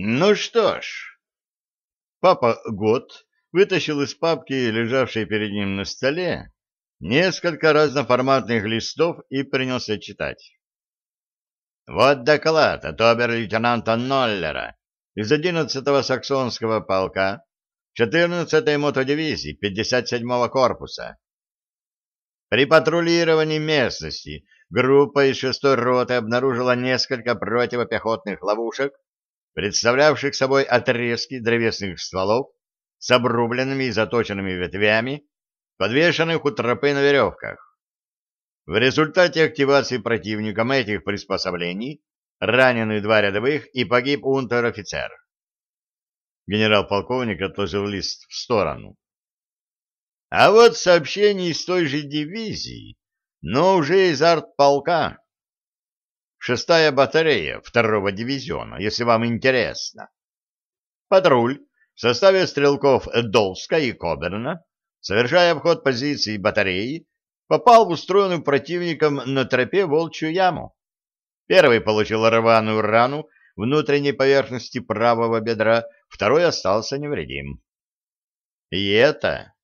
Ну что ж. Папа Год вытащил из папки, лежавшей перед ним на столе, несколько разноформатных листов и принялся читать. Вот доклад от обер-лейтенанта Ноллера из 11-го саксонского полка 14-й мотодивизии 57-го корпуса. При патрулировании местности группа из 6-й роты обнаружила несколько противопехотных ловушек, представлявших собой отрезки древесных стволов с обрубленными и заточенными ветвями, подвешенных у тропы на веревках. В результате активации противником этих приспособлений ранены два рядовых и погиб унтер-офицер. Генерал-полковник отложил лист в сторону. А вот сообщение из той же дивизии, но уже из артполка. Шестая батарея второго дивизиона, если вам интересно. Патруль в составе стрелков Долска и Коберна, совершая обход позиции батареи, попал в устроенную противником на тропе волчью яму. Первый получил рваную рану внутренней поверхности правого бедра, второй остался невредим. И это,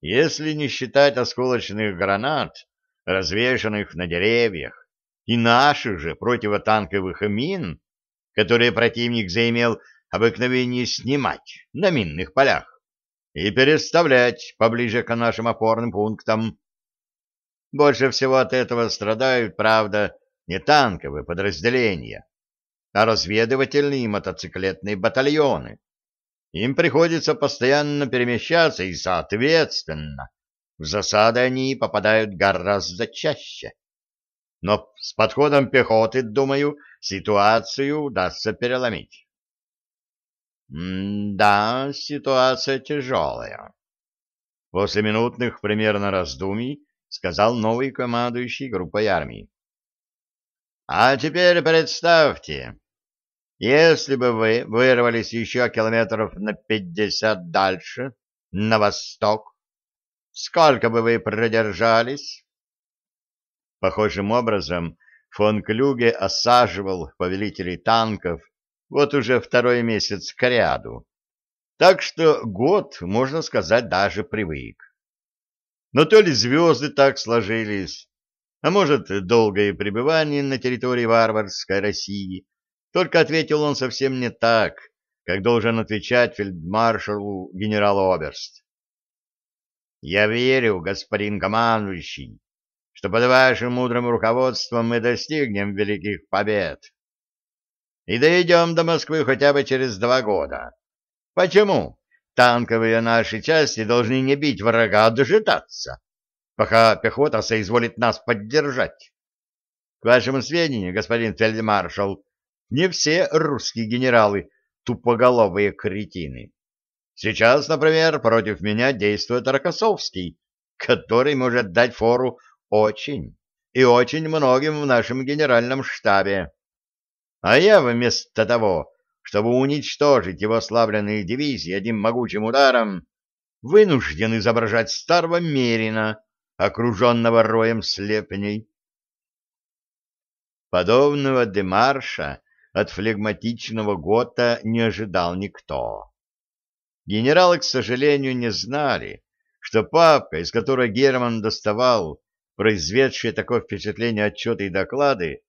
если не считать осколочных гранат, развешанных на деревьях, и наших же противотанковых мин, которые противник заимел обыкновение снимать на минных полях и переставлять поближе к нашим опорным пунктам, больше всего от этого страдают, правда, не танковые подразделения, а разведывательные и мотоциклетные батальоны. Им приходится постоянно перемещаться, и, соответственно, в засады они попадают гораздо чаще. Но с подходом пехоты, думаю, ситуацию удастся переломить. Да, ситуация тяжелая. После минутных примерно раздумий — сказал новый командующий группой армии. «А теперь представьте, если бы вы вырвались еще километров на пятьдесят дальше, на восток, сколько бы вы продержались?» Похожим образом фон Клюге осаживал повелителей танков вот уже второй месяц к ряду, так что год, можно сказать, даже привык. Но то ли звезды так сложились, а может, долгое пребывание на территории варварской России. Только ответил он совсем не так, как должен отвечать фельдмаршалу генерал Оберст. «Я верю, господин командующий, что под вашим мудрым руководством мы достигнем великих побед и доведем до Москвы хотя бы через два года. Почему? Танковые наши части должны не бить врага, а дожидаться, пока пехота соизволит нас поддержать. К вашему сведению, господин фельдмаршал, не все русские генералы тупоголовые кретины. Сейчас, например, против меня действует Рокоссовский, который может дать фору очень и очень многим в нашем генеральном штабе. А я вместо того, чтобы уничтожить его славленные дивизии одним могучим ударом, вынужден изображать старого Мерина, окруженного роем слепней. Подобного демарша от флегматичного Гота не ожидал никто. Генералы, к сожалению, не знали, что папка, из которой Герман доставал произведшие такое впечатление отчеты и доклады,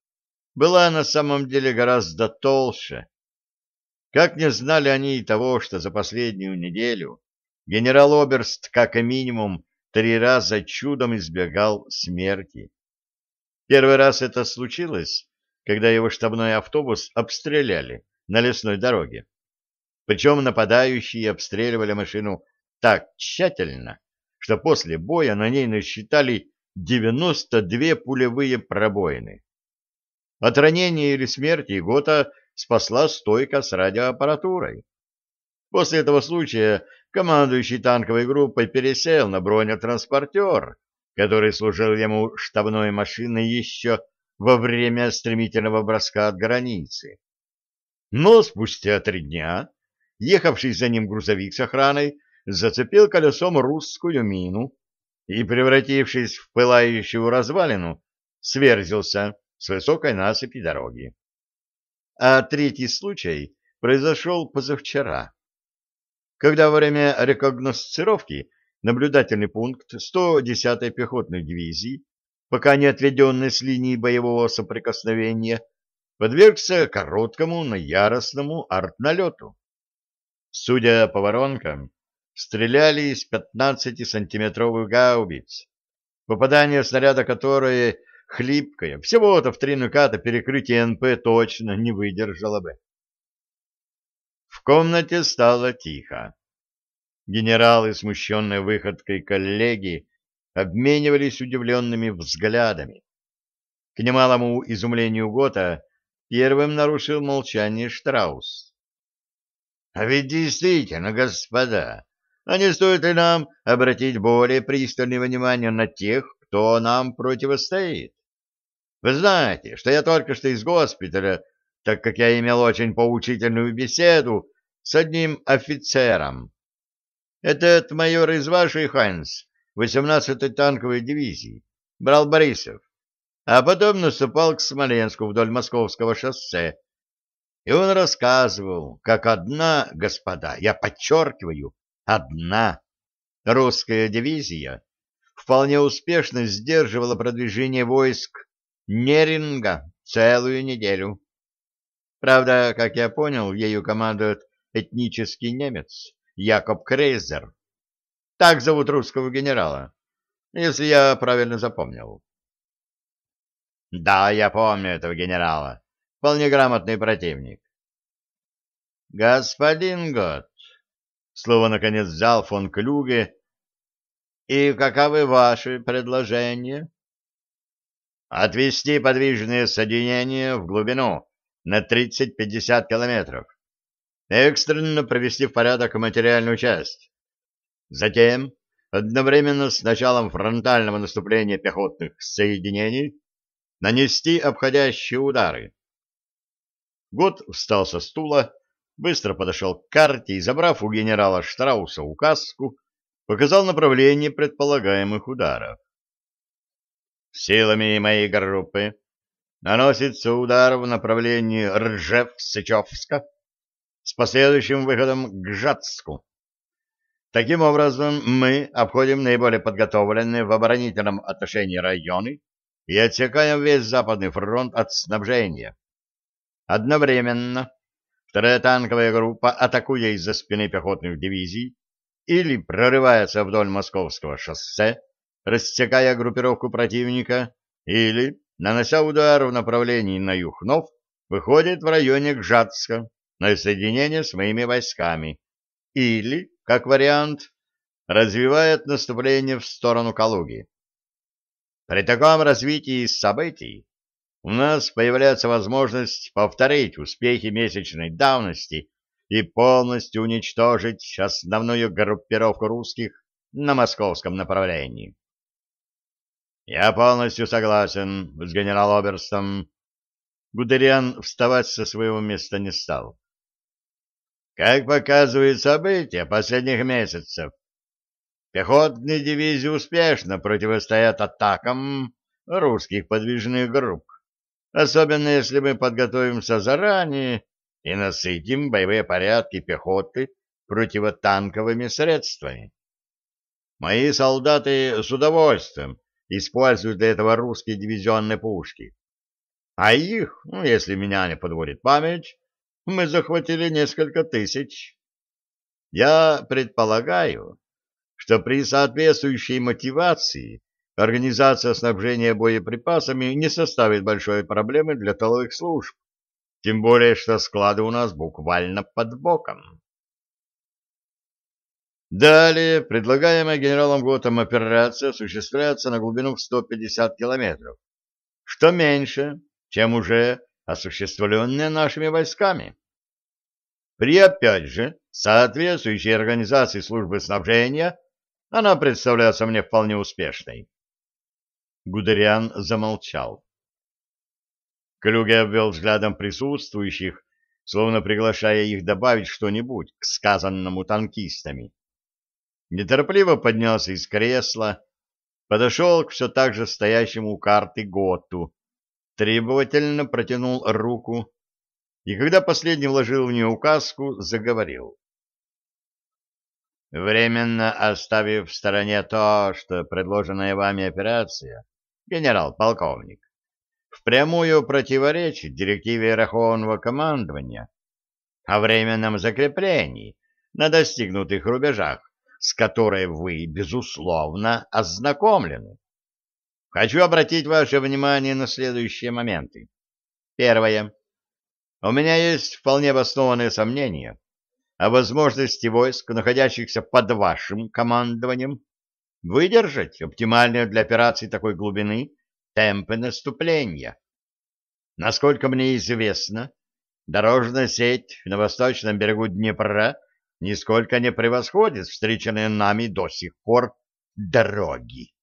была на самом деле гораздо толще как не знали они и того, что за последнюю неделю генерал Оберст как минимум три раза чудом избегал смерти. Первый раз это случилось, когда его штабной автобус обстреляли на лесной дороге. Причем нападающие обстреливали машину так тщательно, что после боя на ней насчитали 92 пулевые пробоины. От ранения или смерти Гота спасла стойка с радиоаппаратурой. После этого случая командующий танковой группой пересел на бронетранспортер, который служил ему штабной машиной еще во время стремительного броска от границы. Но спустя три дня ехавший за ним грузовик с охраной зацепил колесом русскую мину и, превратившись в пылающую развалину, сверзился с высокой насыпи дороги а третий случай произошел позавчера, когда во время рекогносцировки наблюдательный пункт 110-й пехотной дивизии, пока не отведенный с линии боевого соприкосновения, подвергся короткому, но яростному артналету. Судя по воронкам, стреляли из 15-сантиметровых гаубиц, попадание снаряда которое хлипкое, всего-то в три нуката перекрытие НП точно не выдержало бы. В комнате стало тихо. Генералы, смущенные выходкой коллеги, обменивались удивленными взглядами. К немалому изумлению Гота первым нарушил молчание Штраус. — А ведь действительно, господа, а не стоит ли нам обратить более пристальное внимание на тех, кто нам противостоит? Вы знаете, что я только что из госпиталя, так как я имел очень поучительную беседу с одним офицером. Этот майор из вашей, Хайнс, 18-й танковой дивизии, брал Борисов, а потом наступал к Смоленску вдоль Московского шоссе. И он рассказывал, как одна, господа, я подчеркиваю, одна русская дивизия вполне успешно сдерживала продвижение войск Неринга целую неделю. Правда, как я понял, ею командует этнический немец Якоб Крейзер. Так зовут русского генерала, если я правильно запомнил. Да, я помню этого генерала. Вполне грамотный противник. Господин Гот, слово наконец взял фон Клюге, и каковы ваши предложения? Отвести подвижные соединения в глубину на 30-50 километров. Экстренно провести в порядок материальную часть. Затем, одновременно с началом фронтального наступления пехотных соединений, нанести обходящие удары. Год встал со стула, быстро подошел к карте и, забрав у генерала Штрауса указку, показал направление предполагаемых ударов. Силами моей группы наносится удар в направлении Ржев-Сычевска с последующим выходом к Жацку. Таким образом, мы обходим наиболее подготовленные в оборонительном отношении районы и отсекаем весь Западный фронт от снабжения. Одновременно вторая танковая группа, атакуя из-за спины пехотных дивизий, или прорывается вдоль Московского шоссе, рассекая группировку противника, или, нанося удар в направлении на Юхнов, выходит в районе Гжатска на соединение с моими войсками, или, как вариант, развивает наступление в сторону Калуги. При таком развитии событий у нас появляется возможность повторить успехи месячной давности и полностью уничтожить основную группировку русских на московском направлении. Я полностью согласен с генерал-оберстом. Гудериан вставать со своего места не стал. Как показывают события последних месяцев, пехотные дивизии успешно противостоят атакам русских подвижных групп, особенно если мы подготовимся заранее и насытим боевые порядки пехоты противотанковыми средствами. Мои солдаты с удовольствием используют для этого русские дивизионные пушки. А их, ну, если меня не подводит память, мы захватили несколько тысяч. Я предполагаю, что при соответствующей мотивации организация снабжения боеприпасами не составит большой проблемы для тыловых служб, тем более что склады у нас буквально под боком. Далее, предлагаемая генералом Готом операция осуществляется на глубину в 150 километров, что меньше, чем уже осуществленная нашими войсками. При, опять же, соответствующей организации службы снабжения она представляется мне вполне успешной. Гудериан замолчал. Клюге обвел взглядом присутствующих, словно приглашая их добавить что-нибудь к сказанному танкистами неторопливо поднялся из кресла, подошел к все так же стоящему у карты Готу, требовательно протянул руку, и когда последний вложил в нее указку, заговорил. Временно оставив в стороне то, что предложенная вами операция, генерал-полковник, впрямую противоречит директиве Верховного командования о временном закреплении на достигнутых рубежах, с которой вы, безусловно, ознакомлены. Хочу обратить ваше внимание на следующие моменты. Первое. У меня есть вполне обоснованные сомнения о возможности войск, находящихся под вашим командованием, выдержать оптимальные для операции такой глубины темпы наступления. Насколько мне известно, дорожная сеть на восточном берегу Днепра нисколько не превосходит встреченные нами до сих пор дороги.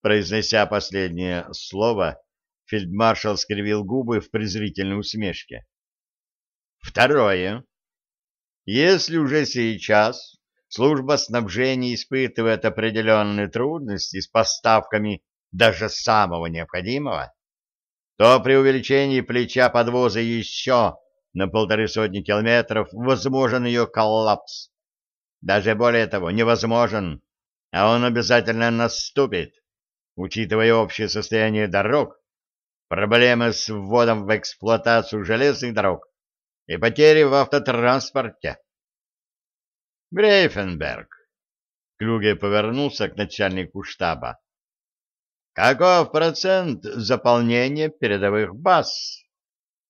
Произнеся последнее слово, фельдмаршал скривил губы в презрительной усмешке. Второе. Если уже сейчас служба снабжения испытывает определенные трудности с поставками даже самого необходимого, то при увеличении плеча подвоза еще на полторы сотни километров возможен ее коллапс. Даже более того, невозможен, а он обязательно наступит, учитывая общее состояние дорог, проблемы с вводом в эксплуатацию железных дорог и потери в автотранспорте. Грейфенберг. Клюге повернулся к начальнику штаба. Каков процент заполнения передовых баз?